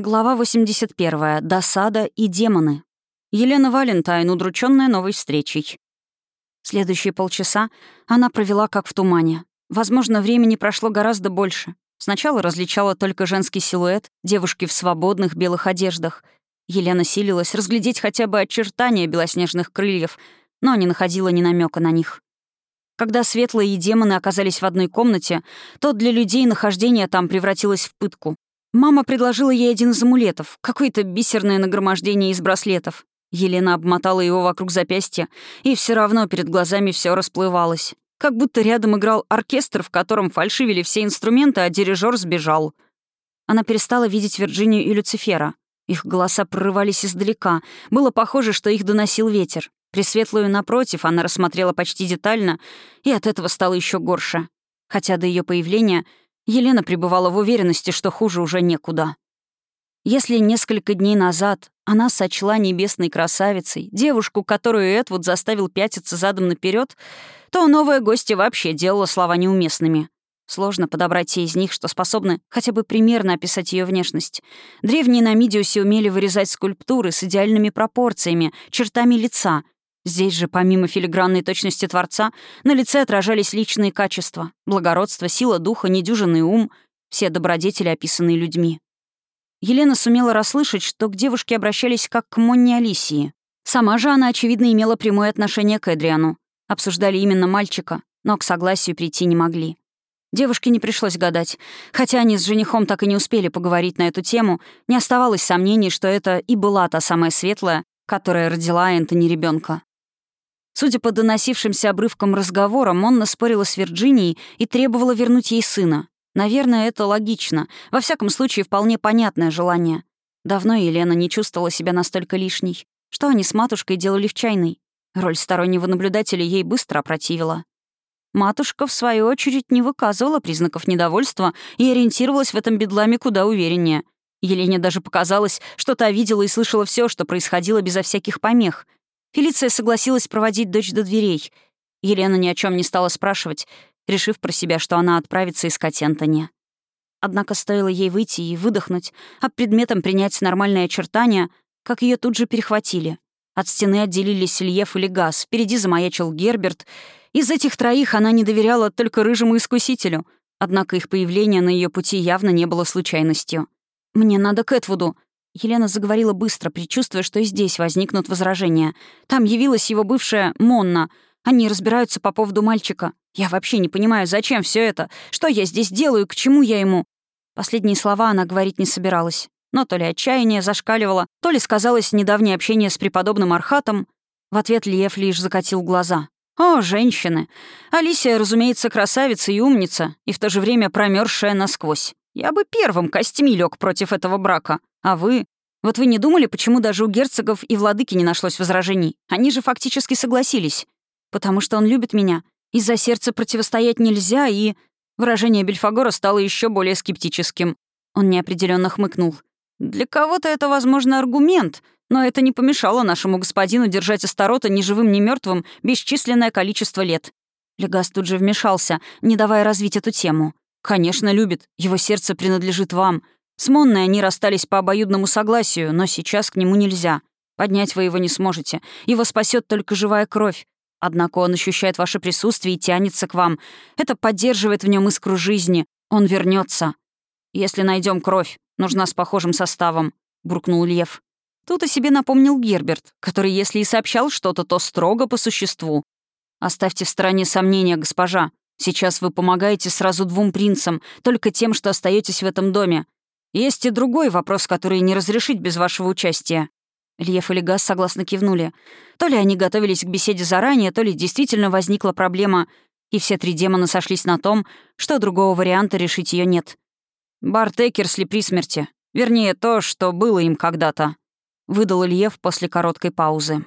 Глава 81. Досада и демоны. Елена Валентайн, удрученная новой встречей. Следующие полчаса она провела как в тумане. Возможно, времени прошло гораздо больше. Сначала различала только женский силуэт, девушки в свободных белых одеждах. Елена силилась разглядеть хотя бы очертания белоснежных крыльев, но не находила ни намека на них. Когда светлые и демоны оказались в одной комнате, то для людей нахождение там превратилось в пытку. Мама предложила ей один из амулетов, какое-то бисерное нагромождение из браслетов. Елена обмотала его вокруг запястья, и все равно перед глазами все расплывалось. Как будто рядом играл оркестр, в котором фальшивили все инструменты, а дирижер сбежал. Она перестала видеть Вирджинию и Люцифера. Их голоса прорывались издалека. Было похоже, что их доносил ветер. Пресветлую, напротив, она рассмотрела почти детально, и от этого стало еще горше. Хотя до ее появления Елена пребывала в уверенности, что хуже уже некуда. Если несколько дней назад она сочла небесной красавицей, девушку, которую Эдвуд заставил пятиться задом наперед, то новая гостья вообще делала слова неуместными. Сложно подобрать те из них, что способны хотя бы примерно описать ее внешность. Древние на Мидиусе умели вырезать скульптуры с идеальными пропорциями, чертами лица — Здесь же, помимо филигранной точности Творца, на лице отражались личные качества — благородство, сила духа, недюжинный ум — все добродетели, описанные людьми. Елена сумела расслышать, что к девушке обращались как к Монне Алисии. Сама же она, очевидно, имела прямое отношение к Эдриану. Обсуждали именно мальчика, но к согласию прийти не могли. Девушке не пришлось гадать. Хотя они с женихом так и не успели поговорить на эту тему, не оставалось сомнений, что это и была та самая светлая, которая родила Энтони ребенка. Судя по доносившимся обрывкам разговорам, он наспорила с Вирджинией и требовала вернуть ей сына. Наверное, это логично. Во всяком случае, вполне понятное желание. Давно Елена не чувствовала себя настолько лишней. Что они с матушкой делали в чайной? Роль стороннего наблюдателя ей быстро опротивила. Матушка, в свою очередь, не выказывала признаков недовольства и ориентировалась в этом бедламе куда увереннее. Елене даже показалось, что та видела и слышала все, что происходило безо всяких помех — Фелиция согласилась проводить дочь до дверей. Елена ни о чем не стала спрашивать, решив про себя, что она отправится искать Энтони. Однако стоило ей выйти и выдохнуть, а предметом принять нормальные очертания, как ее тут же перехватили. От стены отделились Ильев или Газ, впереди замаячил Герберт. Из этих троих она не доверяла только рыжему искусителю, однако их появление на ее пути явно не было случайностью. «Мне надо к Этвуду», Елена заговорила быстро, предчувствуя, что и здесь возникнут возражения. Там явилась его бывшая Монна. Они разбираются по поводу мальчика. Я вообще не понимаю, зачем все это? Что я здесь делаю? К чему я ему? Последние слова она говорить не собиралась. Но то ли отчаяние зашкаливало, то ли сказалось недавнее общение с преподобным Архатом. В ответ Лев лишь закатил глаза. «О, женщины! Алисия, разумеется, красавица и умница, и в то же время промерзшая насквозь. Я бы первым костьми лег против этого брака. А вы? Вот вы не думали, почему даже у герцогов и владыки не нашлось возражений? Они же фактически согласились. Потому что он любит меня. Из-за сердца противостоять нельзя, и... Выражение Бельфагора стало еще более скептическим. Он неопределенно хмыкнул. «Для кого-то это, возможно, аргумент, но это не помешало нашему господину держать Астарота ни живым, ни мертвым бесчисленное количество лет». Легас тут же вмешался, не давая развить эту тему. «Конечно, любит. Его сердце принадлежит вам. С Монной они расстались по обоюдному согласию, но сейчас к нему нельзя. Поднять вы его не сможете. Его спасет только живая кровь. Однако он ощущает ваше присутствие и тянется к вам. Это поддерживает в нем искру жизни. Он вернется. Если найдем кровь, нужна с похожим составом», — буркнул Лев. Тут о себе напомнил Герберт, который, если и сообщал что-то, то строго по существу. «Оставьте в стороне сомнения, госпожа. Сейчас вы помогаете сразу двум принцам, только тем, что остаетесь в этом доме. Есть и другой вопрос, который не разрешить без вашего участия». Льев и Легас согласно кивнули. То ли они готовились к беседе заранее, то ли действительно возникла проблема, и все три демона сошлись на том, что другого варианта решить ее нет. «Барт Экерсли при смерти. Вернее, то, что было им когда-то», — выдал Ильев после короткой паузы.